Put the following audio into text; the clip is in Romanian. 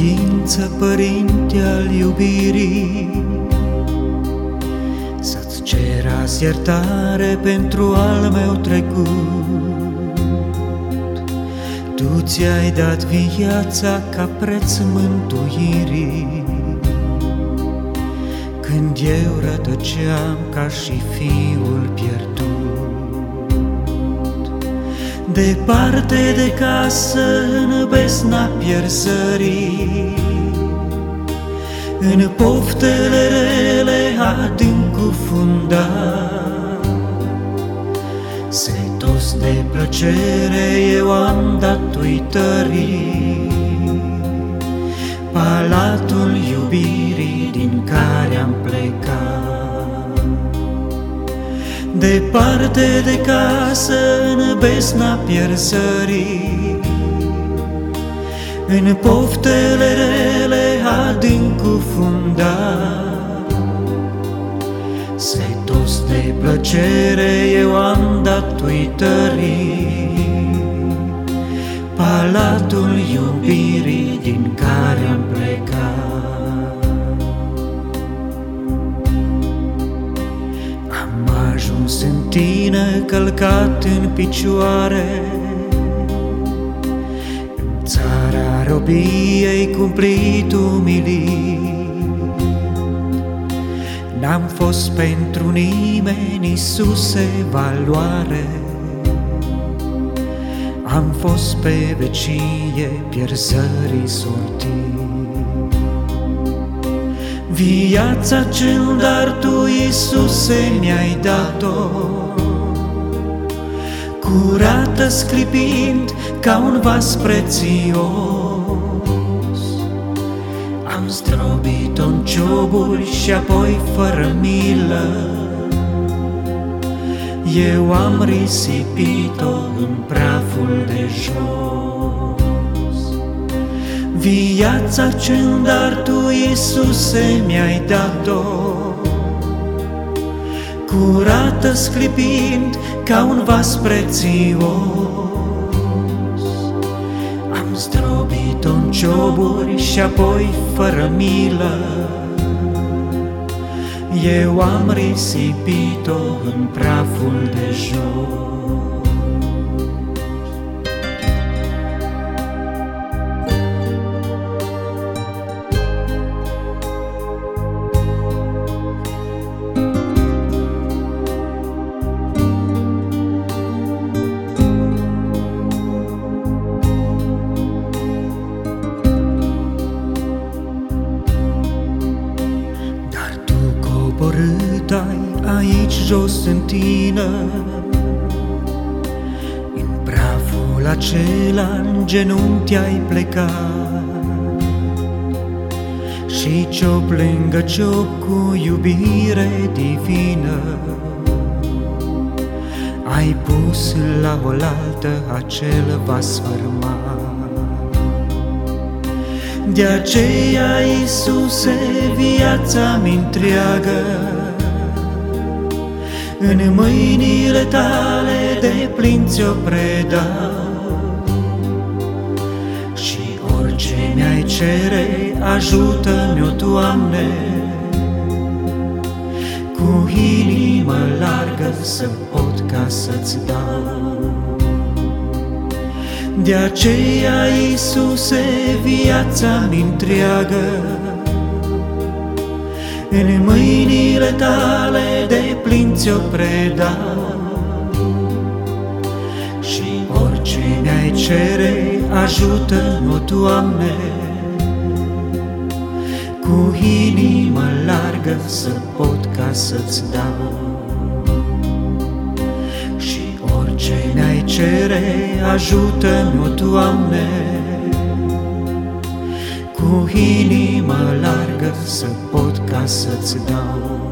voință, Părinte al iubirii, Să-ți cer azi iertare pentru al meu trecut. Tu ți-ai dat viața ca preț mântuirii, Când eu rătăceam ca și fiul pierdut. Departe de casă, în besna pierzării, În poftele rele adânc cufundat, Setos de plăcere eu am dat uitării, Palatul iubirii din care am plecat. Departe de casă, în besna pierzării, În poftele rele adânc cufundat, Setos de plăcere eu am dat uitării, Palatul iubirii ajuns în tine călcat în picioare. În țara robiei cumplit umilit. N-am fost pentru nimeni, Iisuse, valoare. Am fost pe vecie pierzării sortii Viața cel dar Tu, Iisuse, mi-ai dat-o. Curată sclipind ca un vas prețios. Am zdrobit-o în cioburi și apoi fără milă. Eu am risipit-o în praful de jos Viața ce dar Tu, Iisuse, mi-ai dat-o. Curată sclipind ca un vas prețios. Am zdrobit-o în cioburi și apoi fără milă. Eu am risipit-o în praful de jos coborât ai aici jos în tine. În praful acela în genunchi ai plecat. Și ciop lângă ciop cu iubire divină. Ai pus la oaltă acel vas fărmat de aceea, Iisuse, viața-mi întreagă În mâinile tale de plin ți-o predau. Și orice mi-ai cere, ajută-mi-o, Doamne Cu inimă largă să pot ca să-ți dau de aceea, Iisuse, viața-mi întreagă În mâinile tale de plin ți-o predau Și orice mi-ai cere, ajută-mă, Doamne Cu inimă largă să pot ca să-ți dau ce ne-ai cere, ajută-mi, o Doamne, Cu inimă largă să pot ca să-ți dau.